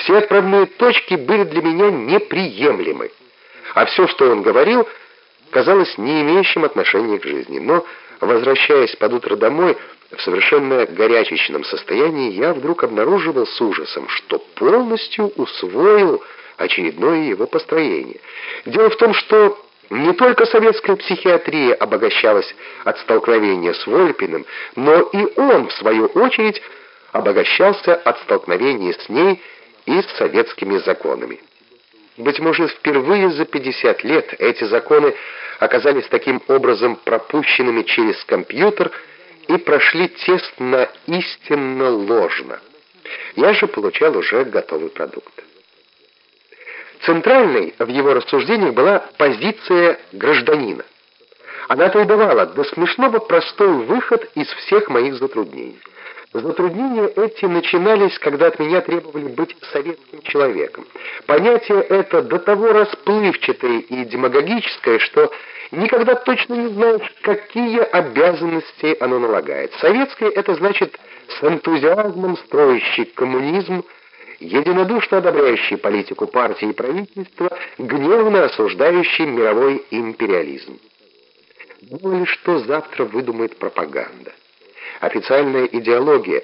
Все отправные точки были для меня неприемлемы, а все, что он говорил, казалось не имеющим отношения к жизни. Но, возвращаясь под утро домой, в совершенно горячечном состоянии, я вдруг обнаруживал с ужасом, что полностью усвоил очередное его построение. Дело в том, что не только советская психиатрия обогащалась от столкновения с Вольпиным, но и он, в свою очередь, обогащался от столкновения с ней и советскими законами. Быть может, впервые за 50 лет эти законы оказались таким образом пропущенными через компьютер и прошли тест на истинно ложно. Я же получал уже готовый продукт. Центральной в его рассуждениях была позиция гражданина. Она-то и давала до смешного простой выход из всех моих затруднений. Затруднения эти начинались, когда от меня требовали быть советским человеком. Понятие это до того расплывчатое и демагогическое, что никогда точно не знаешь, какие обязанности оно налагает. Советское это значит с энтузиазмом строящий коммунизм, единодушно одобряющий политику партии и правительства, гневно осуждающий мировой империализм. Мало ли что завтра выдумает пропаганда. Официальная идеология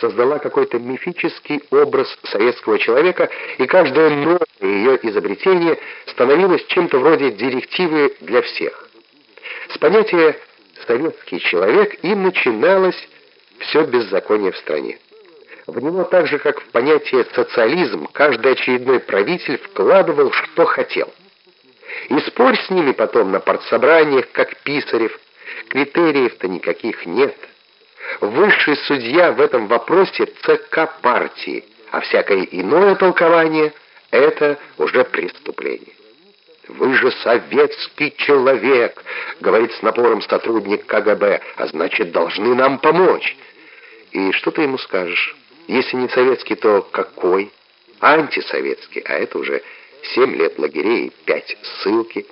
создала какой-то мифический образ советского человека, и каждое новое ее изобретение становилось чем-то вроде директивы для всех. С понятия «советский человек» и начиналось все беззаконие в стране. В него так же, как в понятие «социализм», каждый очередной правитель вкладывал, что хотел. И спорь с ними потом на партсобраниях, как Писарев, критериев-то никаких нет. Высший судья в этом вопросе ЦК партии, а всякое иное толкование — это уже преступление. «Вы же советский человек», — говорит с напором сотрудник КГБ, «а значит, должны нам помочь». И что ты ему скажешь? Если не советский, то какой? Антисоветский, а это уже семь лет лагерей пять ссылки.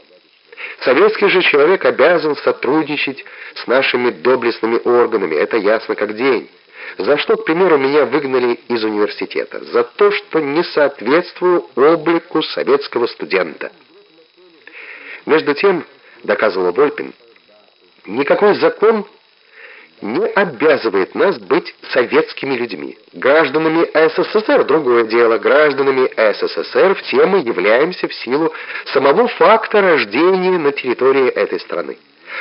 Советский же человек обязан сотрудничать с нашими доблестными органами, это ясно как день. За что, к примеру, меня выгнали из университета? За то, что не соответствую облику советского студента. Между тем, доказывал Вольпин, никакой закон не обязывает нас быть советскими людьми. Гражданами СССР другое дело. Гражданами СССР все мы являемся в силу самого факта рождения на территории этой страны.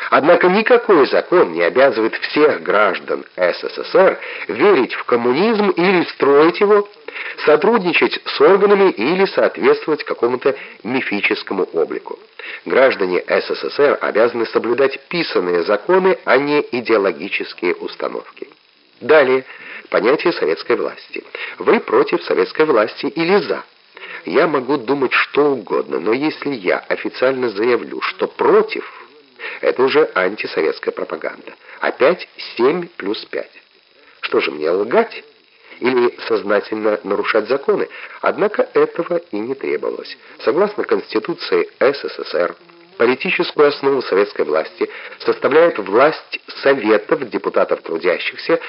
Однако никакой закон не обязывает всех граждан СССР верить в коммунизм или строить его, сотрудничать с органами или соответствовать какому-то мифическому облику. Граждане СССР обязаны соблюдать писанные законы, а не идеологические установки. Далее, понятие советской власти. Вы против советской власти или за? Я могу думать что угодно, но если я официально заявлю, что против, это уже антисоветская пропаганда. Опять 7 плюс 5. Что же мне лгать? или сознательно нарушать законы, однако этого и не требовалось. Согласно Конституции СССР, политическую основу советской власти составляет власть Советов депутатов трудящихся,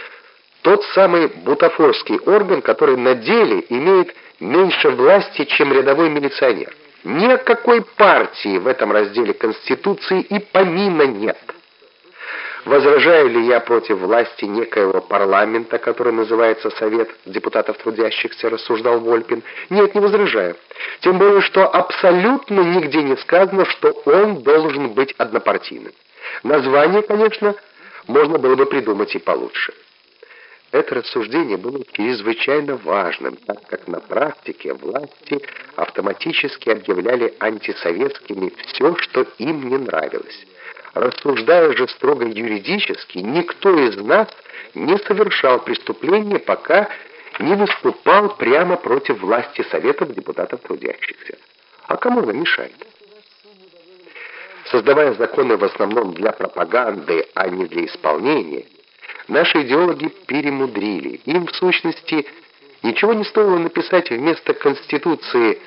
тот самый бутафорский орган, который на деле имеет меньше власти, чем рядовой милиционер. Ни о какой партии в этом разделе Конституции и помина нет. Возражаю ли я против власти некоего парламента, который называется Совет депутатов трудящихся, рассуждал Вольпин? Нет, не возражаю. Тем более, что абсолютно нигде не сказано, что он должен быть однопартийным. Название, конечно, можно было бы придумать и получше. Это рассуждение было чрезвычайно важным, так как на практике власти автоматически объявляли антисоветскими все, что им не нравилось. Рассуждая же строго юридически, никто из нас не совершал преступления, пока не выступал прямо против власти Советов депутатов трудящихся. А кому она мешает? Создавая законы в основном для пропаганды, а не для исполнения, наши идеологи перемудрили. Им, в сущности, ничего не стоило написать вместо Конституции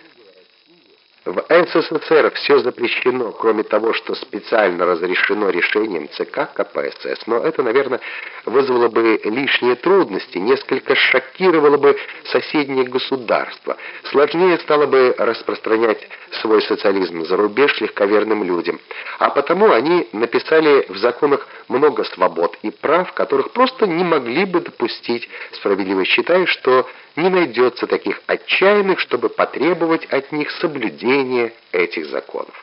в СССР все запрещено, кроме того, что специально разрешено решением ЦК КПСС, но это, наверное, вызвало бы лишние трудности, несколько шокировало бы соседние государства. Сложнее стало бы распространять свой социализм за рубеж легковерным людям. А потому они написали в законах много свобод и прав, которых просто не могли бы допустить, справедливо считая, что не найдется таких отчаянных, чтобы потребовать от них соблюдения этих законов.